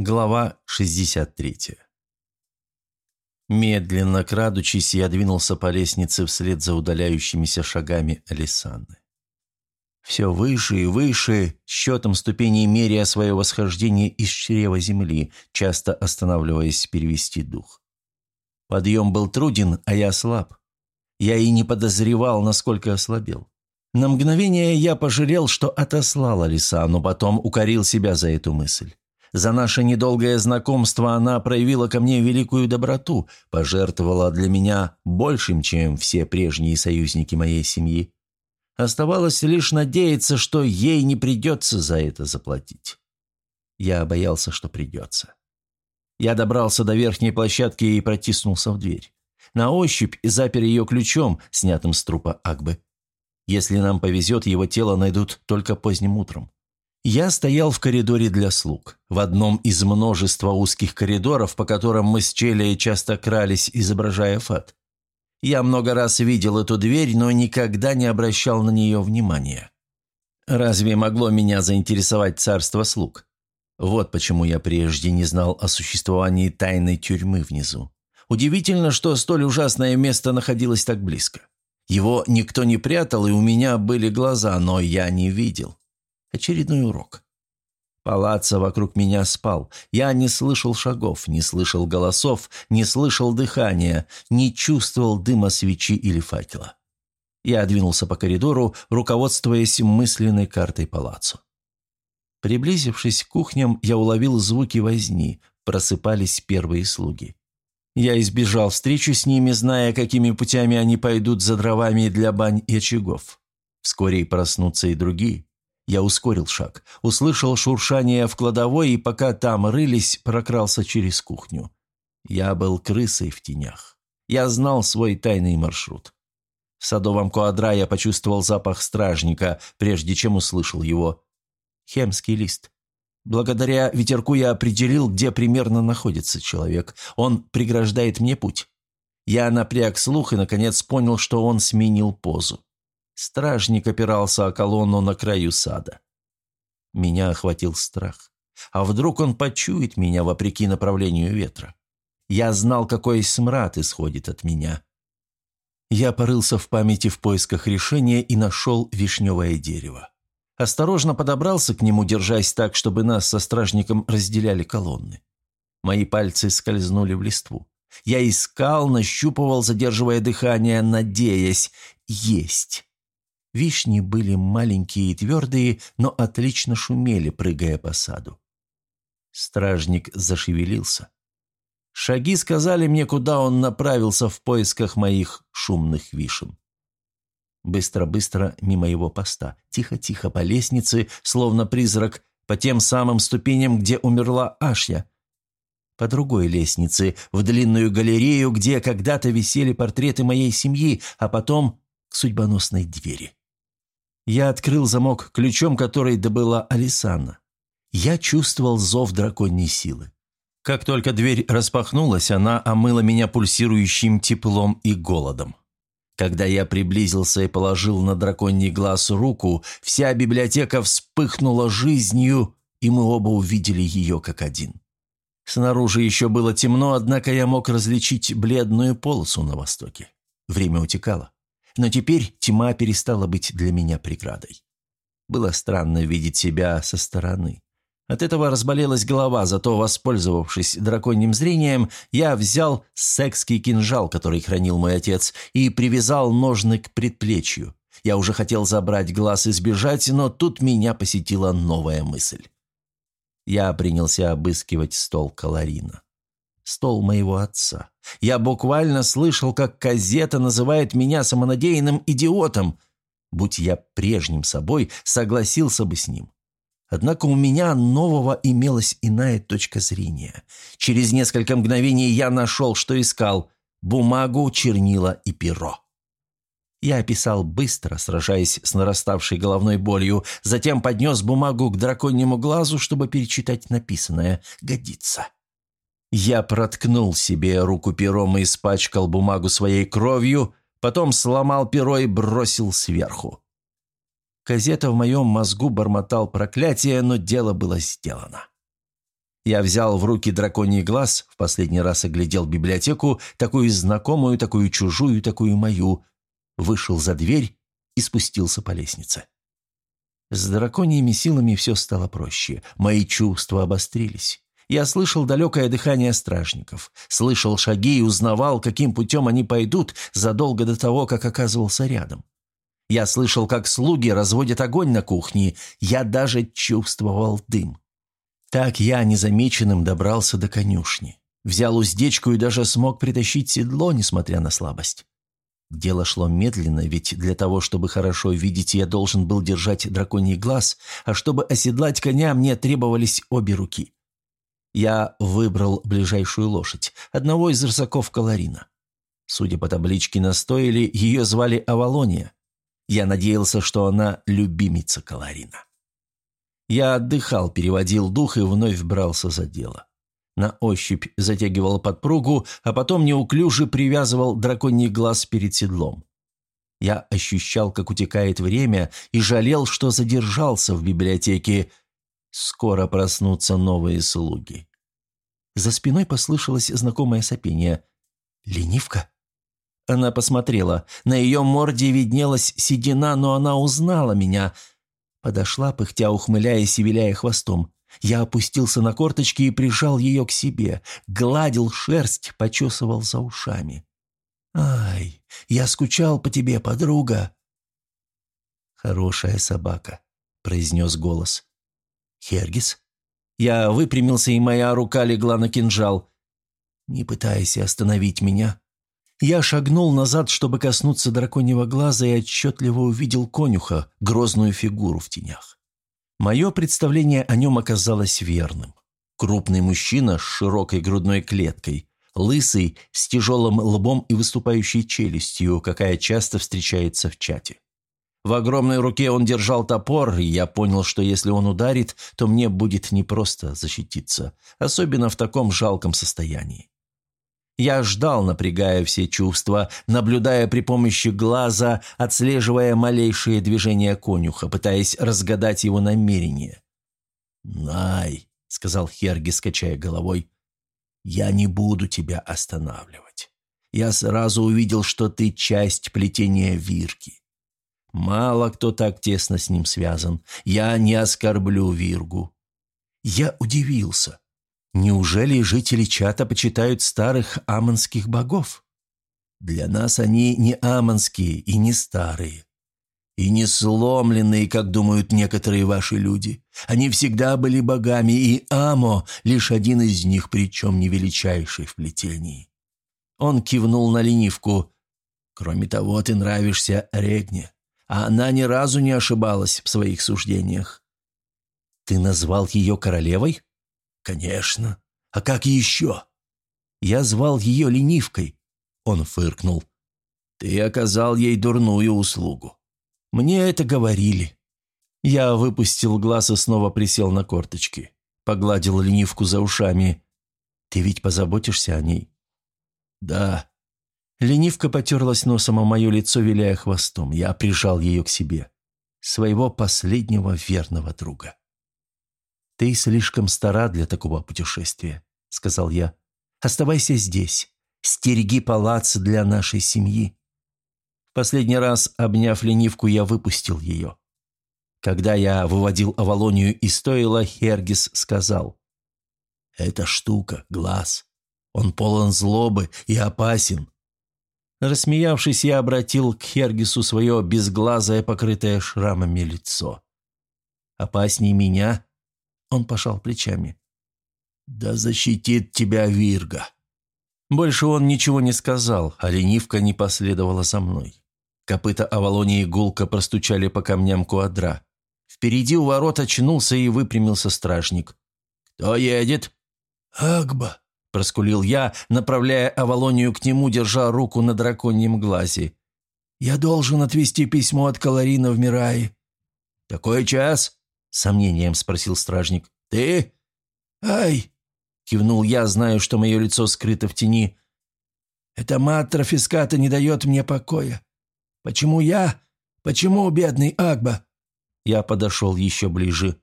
Глава 63 Медленно крадучись, я двинулся по лестнице вслед за удаляющимися шагами Алисанны. Все выше и выше, счетом ступеней меряя свое восхождение из чрева земли, часто останавливаясь перевести дух. Подъем был труден, а я слаб. Я и не подозревал, насколько ослабел. На мгновение я пожалел, что отослал Алиса, но потом укорил себя за эту мысль. За наше недолгое знакомство она проявила ко мне великую доброту, пожертвовала для меня большим, чем все прежние союзники моей семьи. Оставалось лишь надеяться, что ей не придется за это заплатить. Я боялся, что придется. Я добрался до верхней площадки и протиснулся в дверь. На ощупь запер ее ключом, снятым с трупа Акбы. Если нам повезет, его тело найдут только поздним утром. Я стоял в коридоре для слуг, в одном из множества узких коридоров, по которым мы с Челией часто крались, изображая фат. Я много раз видел эту дверь, но никогда не обращал на нее внимания. Разве могло меня заинтересовать царство слуг? Вот почему я прежде не знал о существовании тайной тюрьмы внизу. Удивительно, что столь ужасное место находилось так близко. Его никто не прятал, и у меня были глаза, но я не видел. Очередной урок. Палаца вокруг меня спал. Я не слышал шагов, не слышал голосов, не слышал дыхания, не чувствовал дыма свечи или факела. Я двинулся по коридору, руководствуясь мысленной картой палацу. Приблизившись к кухням, я уловил звуки возни, просыпались первые слуги. Я избежал встречи с ними, зная, какими путями они пойдут за дровами для бань и очагов. Вскоре и проснутся и другие. Я ускорил шаг, услышал шуршание в кладовой и, пока там рылись, прокрался через кухню. Я был крысой в тенях. Я знал свой тайный маршрут. В садовом куадра я почувствовал запах стражника, прежде чем услышал его. Хемский лист. Благодаря ветерку я определил, где примерно находится человек. Он преграждает мне путь. Я напряг слух и, наконец, понял, что он сменил позу. Стражник опирался о колонну на краю сада. Меня охватил страх. А вдруг он почует меня вопреки направлению ветра? Я знал, какой смрад исходит от меня. Я порылся в памяти в поисках решения и нашел вишневое дерево. Осторожно подобрался к нему, держась так, чтобы нас со стражником разделяли колонны. Мои пальцы скользнули в листву. Я искал, нащупывал, задерживая дыхание, надеясь есть. Вишни были маленькие и твердые, но отлично шумели, прыгая по саду. Стражник зашевелился. Шаги сказали мне, куда он направился в поисках моих шумных вишен. Быстро-быстро мимо его поста, тихо-тихо по лестнице, словно призрак, по тем самым ступеням, где умерла Ашья. По другой лестнице, в длинную галерею, где когда-то висели портреты моей семьи, а потом к судьбоносной двери. Я открыл замок ключом, который добыла Алисанна. Я чувствовал зов драконьей силы. Как только дверь распахнулась, она омыла меня пульсирующим теплом и голодом. Когда я приблизился и положил на драконий глаз руку, вся библиотека вспыхнула жизнью, и мы оба увидели ее как один. Снаружи еще было темно, однако я мог различить бледную полосу на востоке. Время утекало. Но теперь тьма перестала быть для меня преградой. Было странно видеть себя со стороны. От этого разболелась голова, зато, воспользовавшись драконьим зрением, я взял секский кинжал, который хранил мой отец, и привязал ножны к предплечью. Я уже хотел забрать глаз и сбежать, но тут меня посетила новая мысль. Я принялся обыскивать стол Каларина стол моего отца. Я буквально слышал, как Казета называет меня самонадеянным идиотом. Будь я прежним собой, согласился бы с ним. Однако у меня нового имелась иная точка зрения. Через несколько мгновений я нашел, что искал – бумагу, чернила и перо. Я описал быстро, сражаясь с нараставшей головной болью, затем поднес бумагу к драконьему глазу, чтобы перечитать написанное. Годится. Я проткнул себе руку пером и испачкал бумагу своей кровью, потом сломал перо и бросил сверху. Казета в моем мозгу бормотал проклятие, но дело было сделано. Я взял в руки драконий глаз, в последний раз оглядел библиотеку, такую знакомую, такую чужую, такую мою, вышел за дверь и спустился по лестнице. С драконьими силами все стало проще, мои чувства обострились. Я слышал далекое дыхание стражников, слышал шаги и узнавал, каким путем они пойдут задолго до того, как оказывался рядом. Я слышал, как слуги разводят огонь на кухне, я даже чувствовал дым. Так я незамеченным добрался до конюшни. Взял уздечку и даже смог притащить седло, несмотря на слабость. Дело шло медленно, ведь для того, чтобы хорошо видеть, я должен был держать драконий глаз, а чтобы оседлать коня, мне требовались обе руки. Я выбрал ближайшую лошадь, одного из рысаков Каларина. Судя по табличке на стойле, ее звали Авалония. Я надеялся, что она любимица Каларина. Я отдыхал, переводил дух и вновь брался за дело. На ощупь затягивал подпругу, а потом неуклюже привязывал драконий глаз перед седлом. Я ощущал, как утекает время, и жалел, что задержался в библиотеке. Скоро проснутся новые слуги. За спиной послышалось знакомое сопение. «Ленивка?» Она посмотрела. На ее морде виднелась седина, но она узнала меня — Подошла, пыхтя, ухмыляясь и виляя хвостом. Я опустился на корточки и прижал ее к себе, гладил шерсть, почесывал за ушами. «Ай, я скучал по тебе, подруга!» «Хорошая собака», — произнес голос. «Хергис?» Я выпрямился, и моя рука легла на кинжал. «Не пытайся остановить меня. Я шагнул назад, чтобы коснуться драконьего глаза, и отчетливо увидел конюха, грозную фигуру в тенях. Мое представление о нем оказалось верным. Крупный мужчина с широкой грудной клеткой, лысый, с тяжелым лбом и выступающей челюстью, какая часто встречается в чате. В огромной руке он держал топор, и я понял, что если он ударит, то мне будет непросто защититься, особенно в таком жалком состоянии. Я ждал, напрягая все чувства, наблюдая при помощи глаза, отслеживая малейшие движения конюха, пытаясь разгадать его намерение. «Най», — сказал Херги, скачая головой, — «я не буду тебя останавливать. Я сразу увидел, что ты часть плетения Вирки. Мало кто так тесно с ним связан. Я не оскорблю Виргу». Я удивился. Неужели жители чата почитают старых амонских богов? Для нас они не амонские и не старые. И не сломленные, как думают некоторые ваши люди. Они всегда были богами, и Амо — лишь один из них, причем не величайший в плетении. Он кивнул на ленивку. «Кроме того, ты нравишься Регне, а она ни разу не ошибалась в своих суждениях». «Ты назвал ее королевой?» «Конечно. А как еще?» «Я звал ее ленивкой», — он фыркнул. «Ты оказал ей дурную услугу. Мне это говорили». Я выпустил глаз и снова присел на корточки. Погладил ленивку за ушами. «Ты ведь позаботишься о ней?» «Да». Ленивка потерлась носом о мое лицо, виляя хвостом. Я прижал ее к себе. Своего последнего верного друга. «Ты слишком стара для такого путешествия», — сказал я. «Оставайся здесь. Стереги палац для нашей семьи». Последний раз, обняв ленивку, я выпустил ее. Когда я выводил Авалонию из стойла, Хергис сказал. «Эта штука, глаз. Он полон злобы и опасен». Рассмеявшись, я обратил к Хергису свое безглазое, покрытое шрамами лицо. «Опасней меня?» Он пошел плечами. «Да защитит тебя Вирга!» Больше он ничего не сказал, а ленивка не последовала за мной. Копыта Авалонии гулко простучали по камням квадра. Впереди у ворот очнулся и выпрямился стражник. «Кто едет?» «Агба», — проскулил я, направляя Авалонию к нему, держа руку на драконьем глазе. «Я должен отвезти письмо от Каларина в Мирае». «Такой час?» — сомнением спросил стражник. «Ты?» «Ай!» — кивнул я, знаю, что мое лицо скрыто в тени. «Эта матра фиската не дает мне покоя. Почему я? Почему бедный Агба?» Я подошел еще ближе.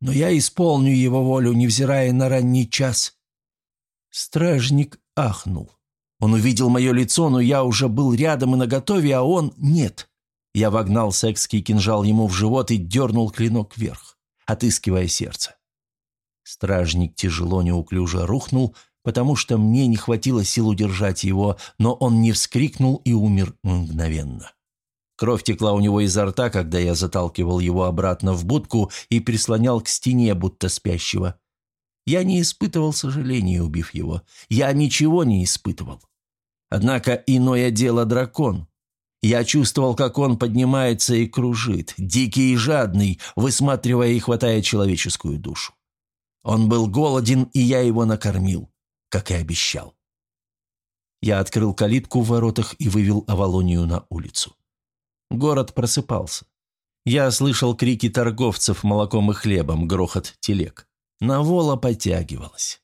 но я исполню его волю, невзирая на ранний час». Стражник ахнул. Он увидел мое лицо, но я уже был рядом и наготове, а он нет. Я вогнал секский кинжал ему в живот и дернул клинок вверх, отыскивая сердце. Стражник тяжело неуклюже рухнул, потому что мне не хватило сил удержать его, но он не вскрикнул и умер мгновенно. Кровь текла у него изо рта, когда я заталкивал его обратно в будку и прислонял к стене, будто спящего. Я не испытывал сожаления, убив его. Я ничего не испытывал. Однако иное дело дракон. Я чувствовал, как он поднимается и кружит, дикий и жадный, высматривая и хватая человеческую душу. Он был голоден, и я его накормил, как и обещал. Я открыл калитку в воротах и вывел Авалонию на улицу. Город просыпался. Я слышал крики торговцев молоком и хлебом, грохот телег. Навола подтягивалась.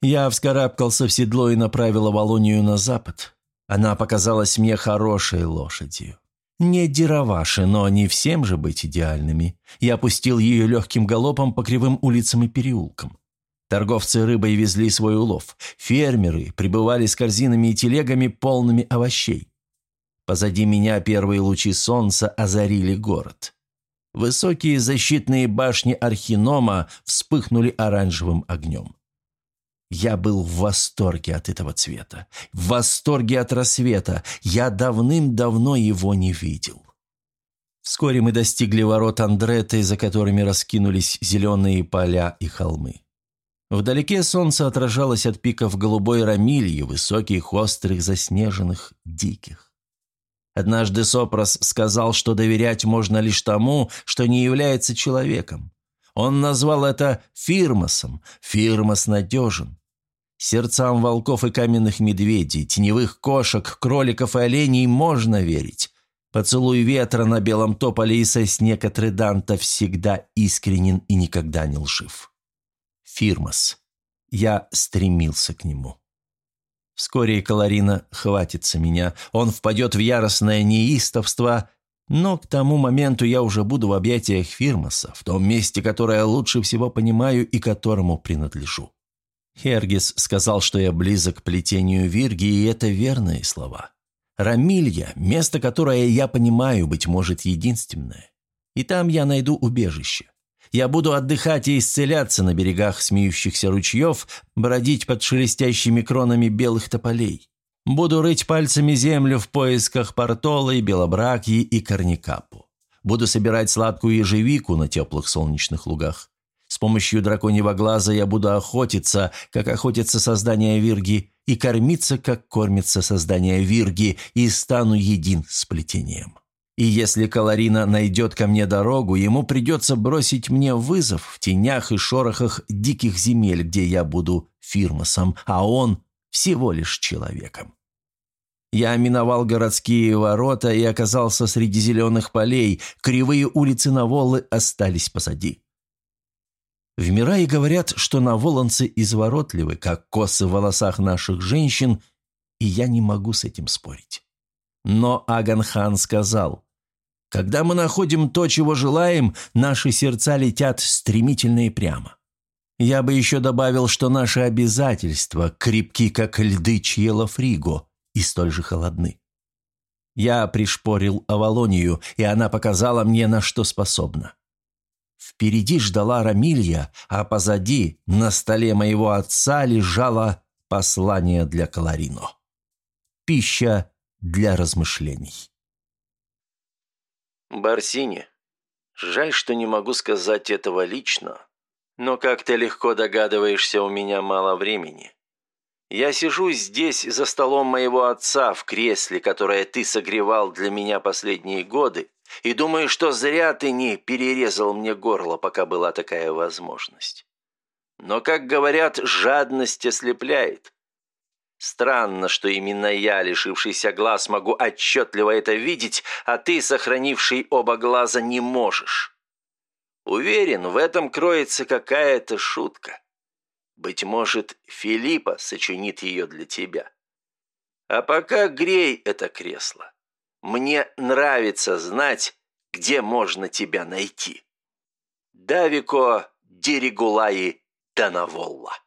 Я вскарабкался в седло и направил Авалонию на запад. Она показалась мне хорошей лошадью. Не дироваши, но не всем же быть идеальными. Я опустил ее легким галопом по кривым улицам и переулкам. Торговцы рыбой везли свой улов. Фермеры прибывали с корзинами и телегами, полными овощей. Позади меня первые лучи солнца озарили город. Высокие защитные башни Архинома вспыхнули оранжевым огнем. Я был в восторге от этого цвета, в восторге от рассвета. Я давным-давно его не видел. Вскоре мы достигли ворот Андреты, за которыми раскинулись зеленые поля и холмы. Вдалеке солнце отражалось от пиков голубой рамильи, высоких, острых, заснеженных, диких. Однажды Сопрос сказал, что доверять можно лишь тому, что не является человеком. Он назвал это фирмосом. Фирмос надежен. Сердцам волков и каменных медведей, теневых кошек, кроликов и оленей можно верить. Поцелуй ветра на белом тополе и сосне Катреданта всегда искренен и никогда не лжив. Фирмас. Я стремился к нему. Вскоре Каларина хватится меня. Он впадет в яростное неистовство, но к тому моменту я уже буду в объятиях Фирмаса, в том месте, которое лучше всего понимаю и которому принадлежу. Хергис сказал, что я близок к плетению Вирги, и это верные слова. Рамилья – место, которое я понимаю, быть может, единственное. И там я найду убежище. Я буду отдыхать и исцеляться на берегах смеющихся ручьев, бродить под шелестящими кронами белых тополей. Буду рыть пальцами землю в поисках портолы, белобракьи и корникапу. Буду собирать сладкую ежевику на теплых солнечных лугах. С помощью драконьего глаза я буду охотиться, как охотятся создания Вирги, и кормиться, как кормится создание Вирги, и стану един с плетением. И если Каларина найдет ко мне дорогу, ему придется бросить мне вызов в тенях и шорохах диких земель, где я буду фирмосом, а он всего лишь человеком. Я миновал городские ворота и оказался среди зеленых полей, кривые улицы Наволы остались позади. В Мирае говорят, что наволонцы изворотливы, как косы в волосах наших женщин, и я не могу с этим спорить. Но Аганхан сказал, «Когда мы находим то, чего желаем, наши сердца летят стремительно и прямо». Я бы еще добавил, что наши обязательства крепки, как льды Чьела Фриго, и столь же холодны. Я пришпорил Авалонию, и она показала мне, на что способна. Впереди ждала Рамилья, а позади, на столе моего отца, лежало послание для Каларино. Пища для размышлений. Барсини, жаль, что не могу сказать этого лично, но, как ты легко догадываешься, у меня мало времени. Я сижу здесь за столом моего отца в кресле, которое ты согревал для меня последние годы, и думаю, что зря ты не перерезал мне горло, пока была такая возможность. Но, как говорят, жадность ослепляет. Странно, что именно я, лишившийся глаз, могу отчетливо это видеть, а ты, сохранивший оба глаза, не можешь. Уверен, в этом кроется какая-то шутка. Быть может, Филиппа сочинит ее для тебя. А пока грей это кресло. Мне нравится знать, где можно тебя найти. Давико Дерегулаи Данаволла.